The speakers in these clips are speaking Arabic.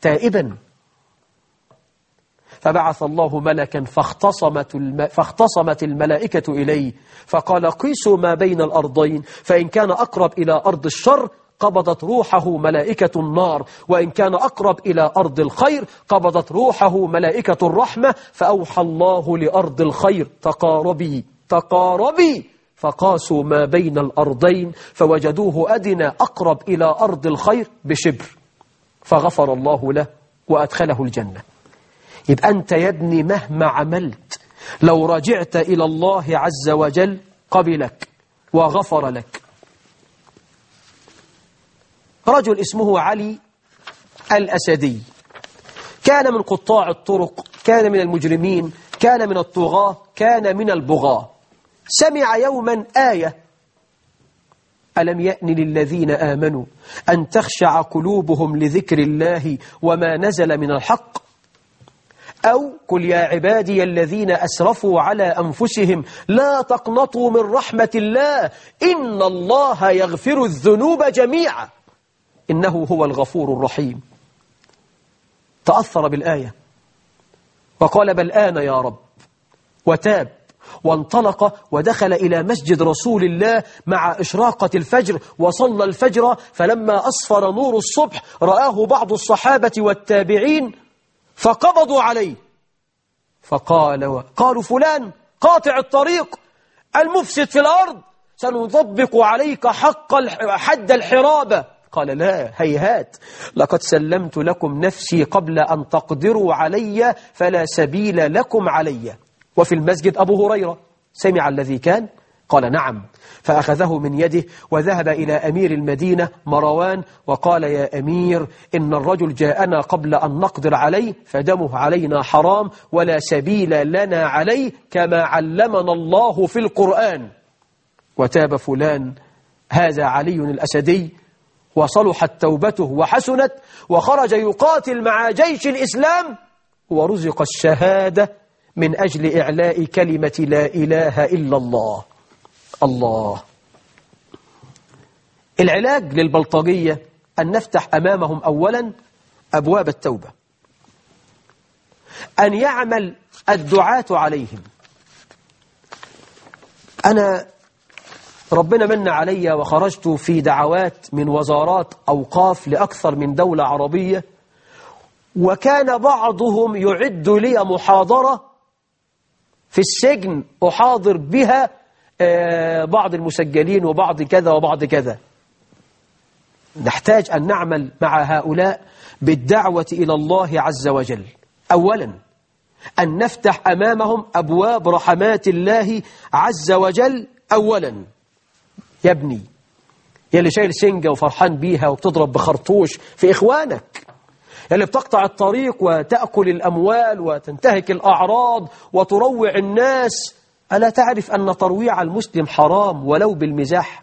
تائبا. فبعث الله ملكا فاختصمت, الم... فاختصمت الملائكة إليه. فقال قيسوا ما بين الأرضين فإن كان أقرب إلى أرض الشر قبضت روحه ملائكة النار وإن كان أقرب إلى أرض الخير قبضت روحه ملائكة الرحمة فأوحى الله لأرض الخير. تقاربي تقاربي. فقاسوا ما بين الأرضين فوجدوه أدنى أقرب إلى أرض الخير بشبر. فغفر الله له وأدخله الجنة. يبقى أنت يا ابني مهما عملت لو رجعت إلى الله عز وجل قبلك وغفر لك. رجل اسمه علي الأسدي. كان من قطاع الطرق كان من المجرمين كان من الطغاة كان من البغاة. سمع يوما آية ألم يأن للذين آمنوا أن تخشع قلوبهم لذكر الله وما نزل من الحق؟ أو قل يا عبادي الذين أسرفوا على أنفسهم لا تقنطوا من رحمة الله إن الله يغفر الذنوب جميعا. إنه هو الغفور الرحيم. تأثر بالآية. وقال بل آن يا رب. وتاب. وانطلق ودخل إلى مسجد رسول الله مع إشراقة الفجر وصلى الفجر فلما أصفر نور الصبح رآه بعض الصحابة والتابعين فقبضوا عليه. فقال قالوا فلان قاطع الطريق المفسد في الأرض سنطبق عليك حق حد الحرابة قال لا هيهات لقد سلمت لكم نفسي قبل أن تقدروا علي فلا سبيل لكم علي. وفي المسجد أبو هريرة. سمع الذي كان؟ قال نعم. فأخذه من يده وذهب إلى أمير المدينة مروان وقال يا أمير إن الرجل جاءنا قبل أن نقدر عليه فدمه علينا حرام ولا سبيل لنا عليه كما علمنا الله في القرآن. وتاب فلان هذا علي الأسدي. وصلحت توبته وحسنت وخرج يقاتل مع جيش الإسلام. ورزق الشهادة من أجل إعلاء كلمة لا إله إلا الله. الله. العلاج للبلطجية أن نفتح أمامهم أولا أبواب التوبة. أن يعمل الدعاة عليهم. أنا ربنا من علي وخرجت في دعوات من وزارات أوقاف لأكثر من دولة عربية وكان بعضهم يعد لي محاضرة في السجن أحاضر بها بعض المسجلين وبعض كذا وبعض كذا. نحتاج أن نعمل مع هؤلاء بالدعوة إلى الله عز وجل. أولا أن نفتح أمامهم أبواب رحمات الله عز وجل. أولا يا ابني يا اللي شايل سنجة وفرحان بيها وبتضرب بخرطوش في إخوانك. اللي بتقطع الطريق وتأكل الأموال وتنتهك الأعراض وتروع الناس. ألا تعرف أن ترويع المسلم حرام ولو بالمزاح؟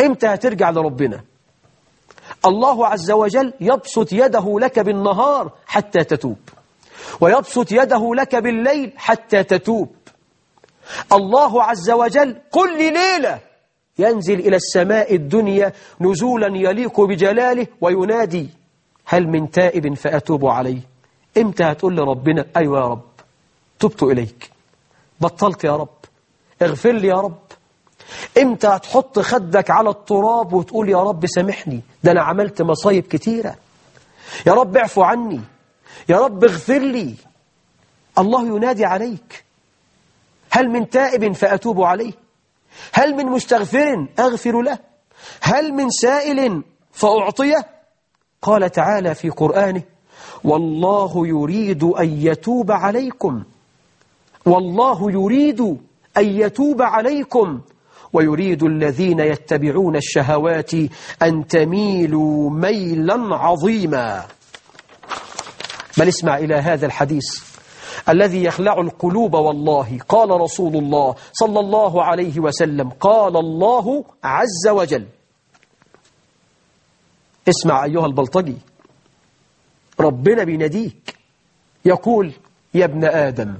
إمتى هترجع لربنا؟ الله عز وجل يبسط يده لك بالنهار حتى تتوب ويبسط يده لك بالليل حتى تتوب. الله عز وجل كل ليلة ينزل إلى السماء الدنيا نزولا يليق بجلاله وينادي هل من تائب فأتوب عليه. إمتى هتقول لربنا أيوة يا رب تبت إليك. بطلت يا رب اغفر لي يا رب. إمتى هتحط خدك على التراب وتقول يا رب سامحني ده أنا عملت مصايب كتيرة. يا رب اعفو عني يا رب اغفر لي. الله ينادي عليك هل من تائب فأتوب عليه هل من مستغفر أغفر له؟ هل من سائل فأعطيه؟ قال تعالى في قرآنه والله يريد أن يتوب عليكم. والله يريد أن يتوب عليكم. ويريد الذين يتبعون الشهوات أن تميلوا ميلا عظيما. بل اسمع إلى هذا الحديث. الذي يخلع القلوب والله. قال رسول الله صلى الله عليه وسلم قال الله عز وجل. اسمع أيها البلطجي. ربنا بيناديك. يقول يا ابن آدم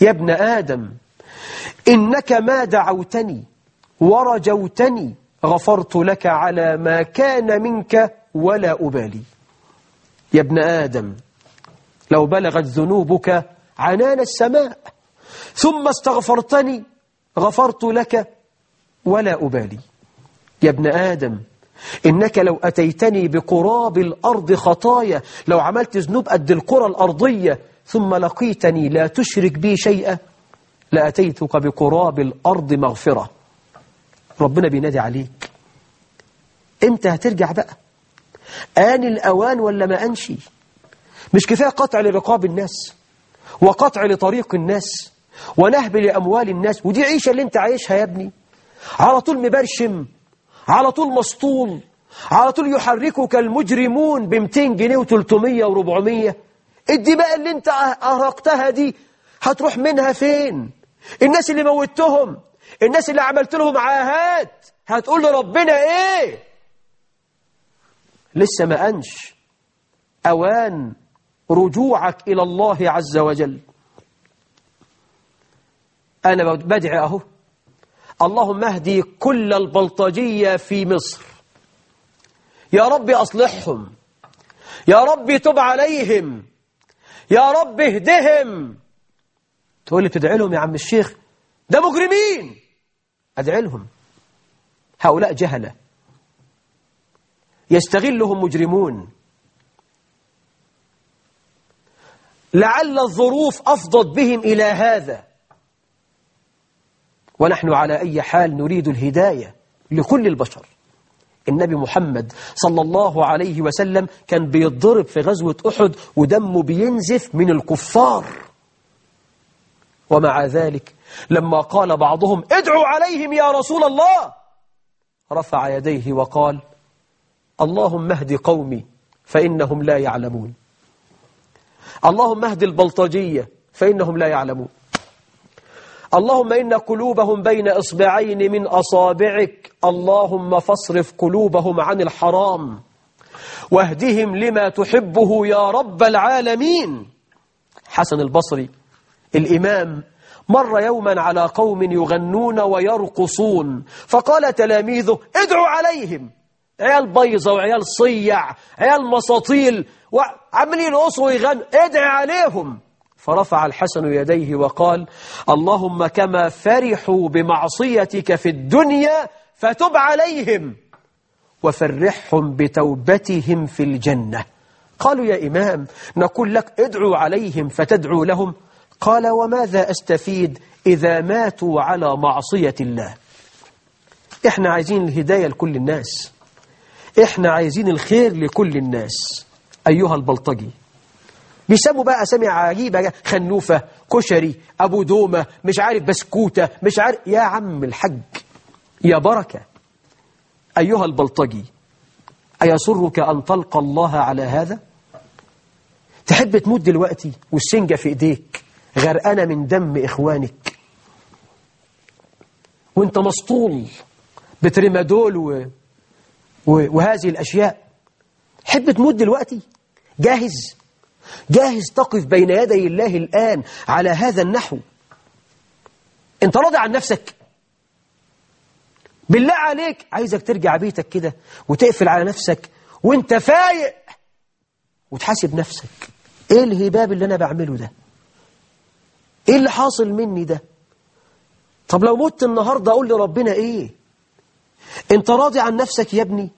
يا ابن آدم إنك ما دعوتني ورجوتني غفرت لك على ما كان منك ولا أبالي. يا ابن آدم لو بلغت ذنوبك عنان السماء. ثم استغفرتني غفرت لك ولا أبالي. يا ابن آدم إنك لو أتيتني بقراب الأرض خطايا لو عملت ذنوب قد القرى الأرضية ثم لقيتني لا تشرك بي شيئا لأتيتك بقراب الأرض مغفرة. ربنا بينادي عليك. إمتى هترجع بقى؟ آن الأوان ولا ما أنشي؟ مش كفاية قطع لرقاب الناس وقطع لطريق الناس ونهب لأموال الناس. ودي عيشة اللي انت عايشها يا ابني. على طول مبرشم على طول مسطول على طول يحركك المجرمون ب 200 جنيه و300 و400 الدماء اللي انت أرقتها دي هتروح منها فين؟ الناس اللي موتهم الناس اللي عملت لهم عاهات هتقول لربنا إيه؟ لسه ما أنش. أوان. رجوعك إلى الله عز وجل. أنا بدعي أهو. اللهم اهدي كل البلطجية في مصر. يا رب أصلحهم. يا رب تب عليهم. يا رب اهدهم. تقول لي بتدعي لهم يا عم الشيخ؟ ده مجرمين. أدعي لهم. هؤلاء جهلة. يستغلهم مجرمون. لعل الظروف أفضت بهم إلى هذا. ونحن على أي حال نريد الهداية لكل البشر. النبي محمد صلى الله عليه وسلم كان بيتضرب في غزوة أحد ودمه بينزف من الكفار. ومع ذلك لما قال بعضهم ادعوا عليهم يا رسول الله رفع يديه وقال اللهم اهد قومي فإنهم لا يعلمون. اللهم اهد البلطجية فإنهم لا يعلمون. اللهم إن قلوبهم بين إصبعين من أصابعك اللهم فاصرف قلوبهم عن الحرام واهدهم لما تحبه يا رب العالمين. حسن البصري الإمام مر يوما على قوم يغنون ويرقصون فقال تلاميذه ادعوا عليهم. عيال بيضة وعيال صيع عيال مساطيل وعمالين يرقصوا ويغنوا ادعي عليهم. فرفع الحسن يديه وقال اللهم كما فرحوا بمعصيتك في الدنيا فتب عليهم وفرحهم بتوبتهم في الجنة. قالوا يا إمام نقول لك ادعوا عليهم فتدعو لهم. قال وماذا أستفيد إذا ماتوا على معصية الله؟ إحنا عايزين الهداية لكل الناس. إحنا عايزين الخير لكل الناس. أيها البلطجي. بيسموا بقى أسامي عجيبة خنوفة كشري أبو دومة مش عارف بسكوتة مش عارف. يا عم الحج يا بركة. أيها البلطجي أيسرك أن تلقى الله على هذا؟ تحب تموت دلوقتي والسنجة في إيديك غرقانة من دم إخوانك؟ وأنت مسطول بتريمادول و... وهذه الأشياء. حب تموت دلوقتي. جاهز. جاهز تقف بين يدي الله الآن على هذا النحو. أنت راضي عن نفسك. بالله عليك. عايزك ترجع بيتك كده وتقفل على نفسك وأنت فايق وتحاسب نفسك. إيه الهباب اللي أنا بعمله ده؟ إيه اللي حاصل مني ده؟ طب لو مت النهاردة أقول لربنا إيه؟ انت راضي عن نفسك يا ابني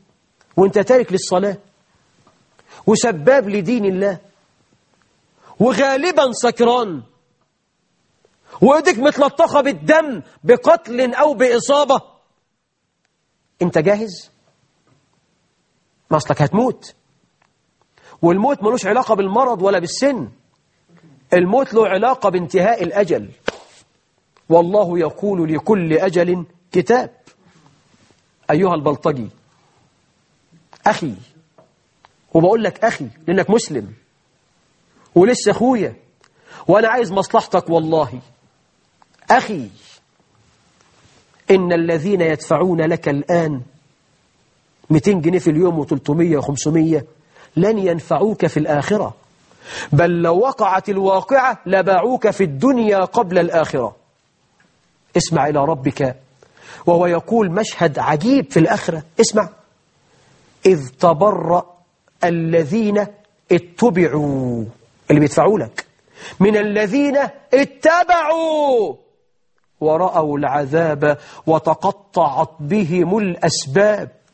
وانت تارك للصلاة. وسباب لدين الله. وغالبا سكران. وايديك متلطخة بالدم بقتل أو بإصابة. انت جاهز؟ ما اصلك هتموت. والموت ملوش علاقة بالمرض ولا بالسن. الموت له علاقة بانتهاء الأجل. والله يقول لكل أجل كتاب. أيها البلطجي. أخي. وبقول لك أخي لأنك مسلم. ولسه أخويا. وأنا عايز مصلحتك والله. أخي. إن الذين يدفعون لك الآن 200 جنيه في اليوم و300 و500 لن ينفعوك في الآخرة. بل لو وقعت الواقعة لباعوك في الدنيا قبل الآخرة. اسمع إلى ربك وهو يقول مشهد عجيب في الآخرة. اسمع. إذ تبرأ الذين اتبعوا. اللي بيدفعوا لك. من الذين اتبعوا. ورأوا العذاب وتقطعت بهم الأسباب.